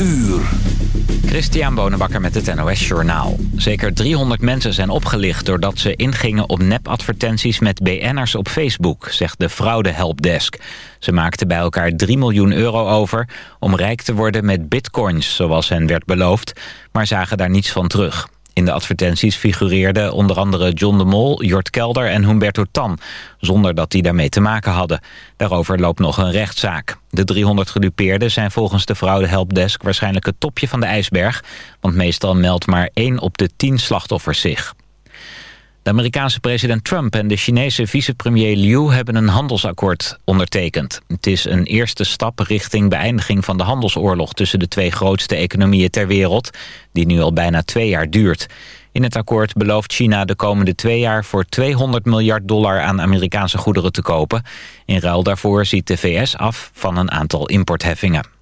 uur. Christian Bonenbakker met het NOS Journaal. Zeker 300 mensen zijn opgelicht doordat ze ingingen op nepadvertenties met BN'ers op Facebook, zegt de Fraude Helpdesk. Ze maakten bij elkaar 3 miljoen euro over om rijk te worden met bitcoins, zoals hen werd beloofd, maar zagen daar niets van terug. In de advertenties figureerden onder andere John de Mol, Jort Kelder en Humberto Tan... zonder dat die daarmee te maken hadden. Daarover loopt nog een rechtszaak. De 300 gedupeerden zijn volgens de fraude helpdesk... waarschijnlijk het topje van de ijsberg... want meestal meldt maar 1 op de 10 slachtoffers zich. De Amerikaanse president Trump en de Chinese vicepremier Liu hebben een handelsakkoord ondertekend. Het is een eerste stap richting beëindiging van de handelsoorlog tussen de twee grootste economieën ter wereld, die nu al bijna twee jaar duurt. In het akkoord belooft China de komende twee jaar voor 200 miljard dollar aan Amerikaanse goederen te kopen. In ruil daarvoor ziet de VS af van een aantal importheffingen.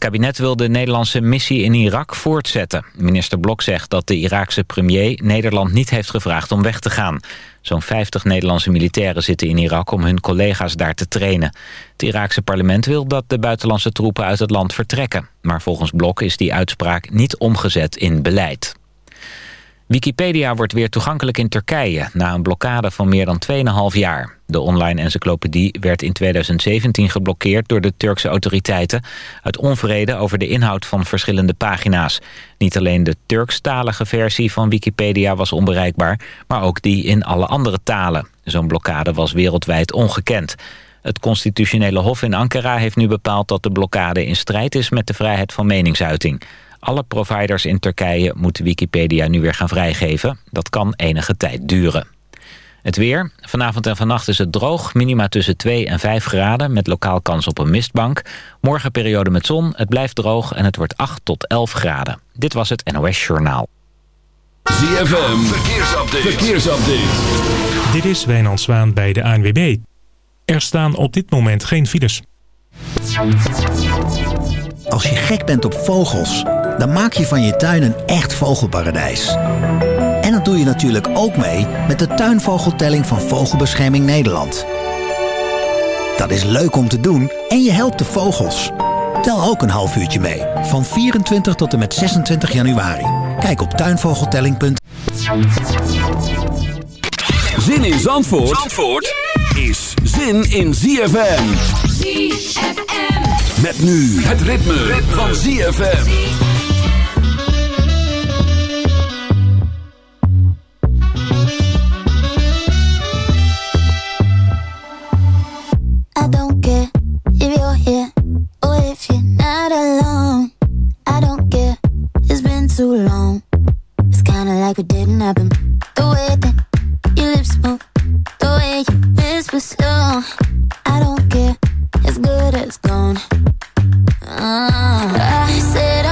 Kabinet wil de Nederlandse missie in Irak voortzetten. Minister Blok zegt dat de Iraakse premier Nederland niet heeft gevraagd om weg te gaan. Zo'n 50 Nederlandse militairen zitten in Irak om hun collega's daar te trainen. Het Iraakse parlement wil dat de buitenlandse troepen uit het land vertrekken. Maar volgens Blok is die uitspraak niet omgezet in beleid. Wikipedia wordt weer toegankelijk in Turkije... na een blokkade van meer dan 2,5 jaar. De online encyclopedie werd in 2017 geblokkeerd door de Turkse autoriteiten... uit onvrede over de inhoud van verschillende pagina's. Niet alleen de Turkstalige versie van Wikipedia was onbereikbaar... maar ook die in alle andere talen. Zo'n blokkade was wereldwijd ongekend. Het constitutionele hof in Ankara heeft nu bepaald dat de blokkade in strijd is met de vrijheid van meningsuiting. Alle providers in Turkije moeten Wikipedia nu weer gaan vrijgeven. Dat kan enige tijd duren. Het weer. Vanavond en vannacht is het droog. Minima tussen 2 en 5 graden met lokaal kans op een mistbank. Morgen periode met zon. Het blijft droog en het wordt 8 tot 11 graden. Dit was het NOS Journaal. ZFM. Verkeersupdate. Verkeersupdate. Dit is Wijnand Zwaan bij de ANWB. Er staan op dit moment geen files. Als je gek bent op vogels, dan maak je van je tuin een echt vogelparadijs. En dat doe je natuurlijk ook mee met de tuinvogeltelling van Vogelbescherming Nederland. Dat is leuk om te doen en je helpt de vogels. Tel ook een half uurtje mee, van 24 tot en met 26 januari. Kijk op tuinvogeltelling.nl Zin in Zandvoort, Zandvoort is zin in ZFM. ZFM. Met nu het ritme, ritme. van ZFM. If you're here or if you're not alone. I don't care, it's been too long. It's kinda like it didn't happen. The way that your lips move, the way you whisper slow. I don't care, it's good as gone. Ah, I said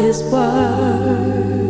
His word.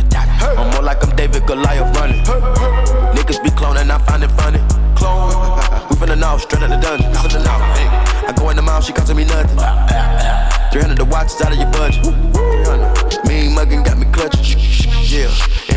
I'm more like I'm David Goliath running. Niggas be cloning, I find it funny. Clone. We finna know, straight out the dungeon. Finna. Hey. I go in the mouth, she costing me nothing. 300 the watch, is out of your budget. Mean muggin' got me clutching. Yeah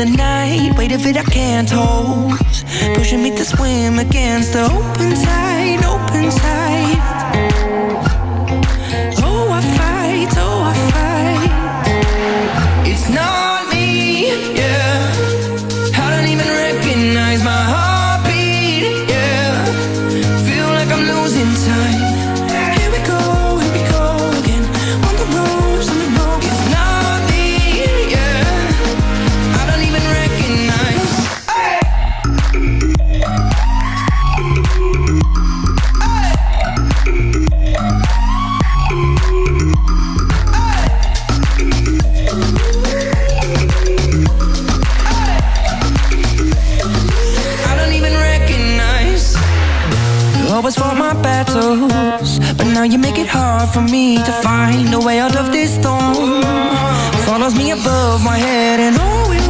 the night. Weight of it I can't hold. Pushing me to swim against the open tide, open tide. Now you make it hard for me to find a way out of this storm. Follows me above my head, and oh,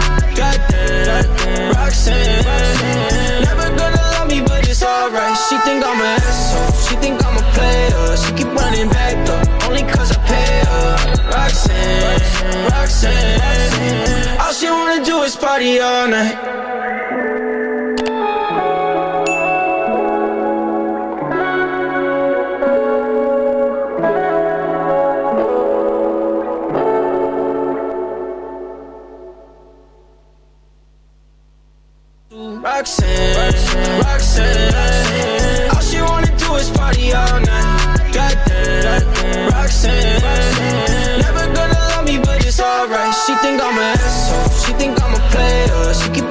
Roxanne. All she wanna do is party all night. Think I'm an asshole. She think I'm a player. She keep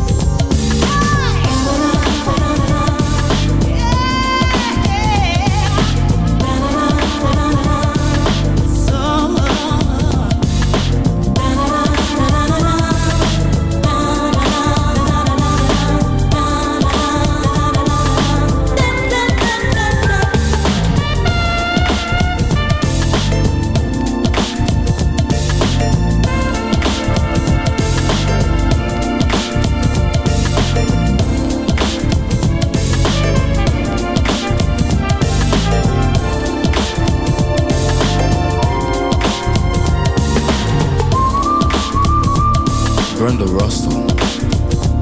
Brenda Russell.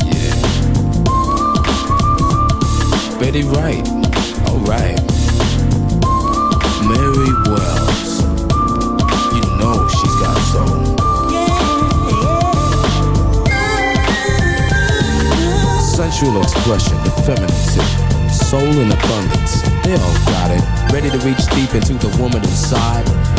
Yeah. Betty Wright. Alright. Mary Wells. You know she's got soul. Sensual expression, effeminacy, soul in abundance. They all got it. Ready to reach deep into the woman inside.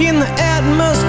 In the atmosphere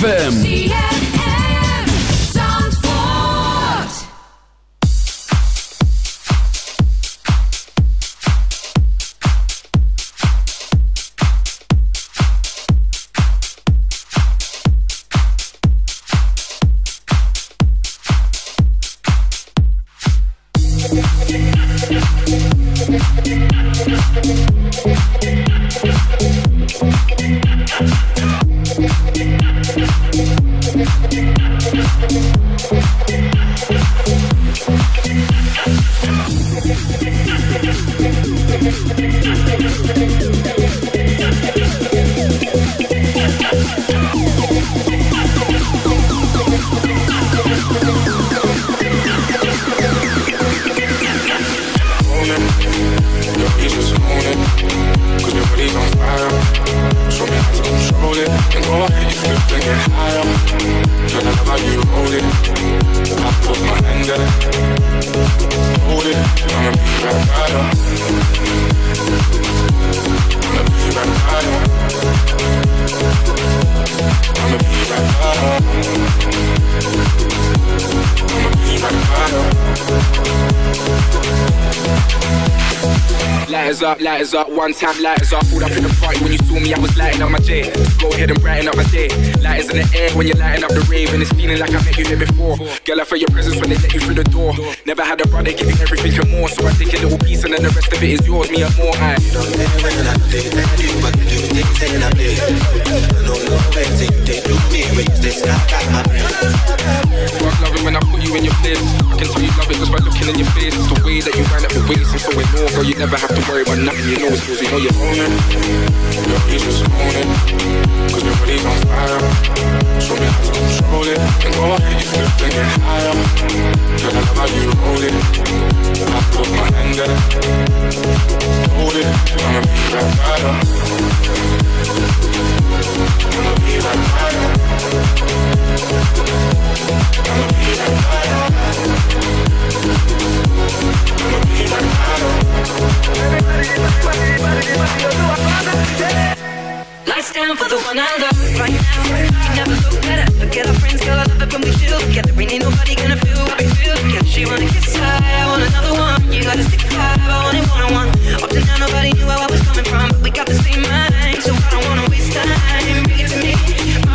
ZFM. Time lighters up. Everything and more, so I take a little piece and then the rest of it is yours, me and more. I I Fuck loving when I put you in your place. I can tell you love it just by looking in your face. It's the way that you wind up your waist, and so in more, girl, you never have to worry about nothing. You know it's yours, you know you own it. Yo, you just own it. Cause your body's on fire. Show me how to control it. And go ahead, you flip and get higher. Girl, I love how you hold it. I put my hand there. Hold it. I'ma be right by. I'ma be. I'ma be Lights down for the one I love right now. You never look better. Forget our friends, girl. I love it when we chill together. We Ain't nobody gonna feel what we feel together. She wanna kiss high, I want another one. You gotta stick five, I want it one on one. Up to now, nobody knew where I was coming from, but we got the same mind, so I don't wanna waste time. Bring it to me,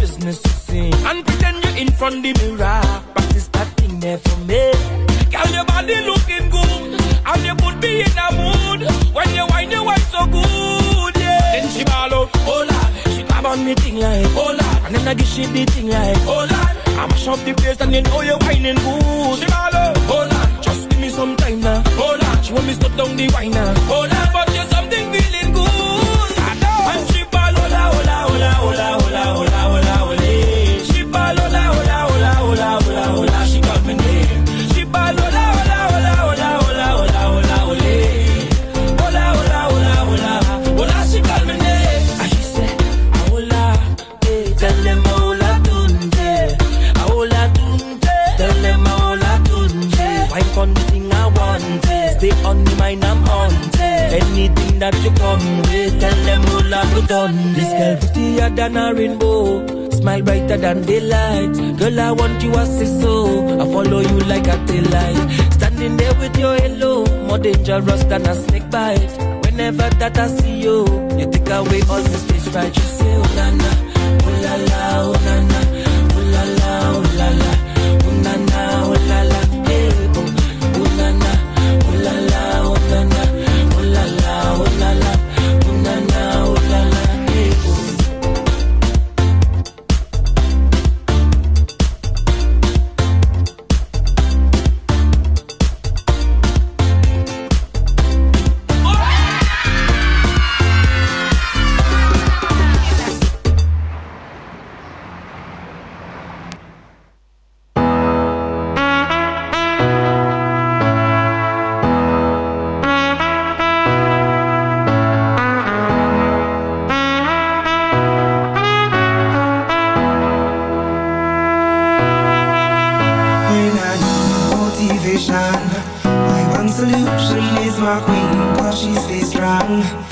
business to see. And pretend you're in front the mirror. Practice that thing there for me. Girl, your body looking good. And you could be in a mood. When you whine, you whine so good. Yeah. Then she ball out. Hola. She grab on me thing like. Hola. And then I give she the thing like. Hola. I mash up the place and you know you're whining good. She ball out. Hola. Just give me some time now. Hola. She want me to down the whiner, now. Hola. But you're so that you come with. Tell them all I've done. This girl prettier than a rainbow. Smile brighter than daylight. Girl, I want you as a so. I follow you like a tail light. Standing there with your halo. More dangerous than a snake bite. Whenever that I see you, you take away all the stage fright. You say, oh, na, na, oh, la, la, oh, na, na. she stays strong.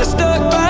I stuck by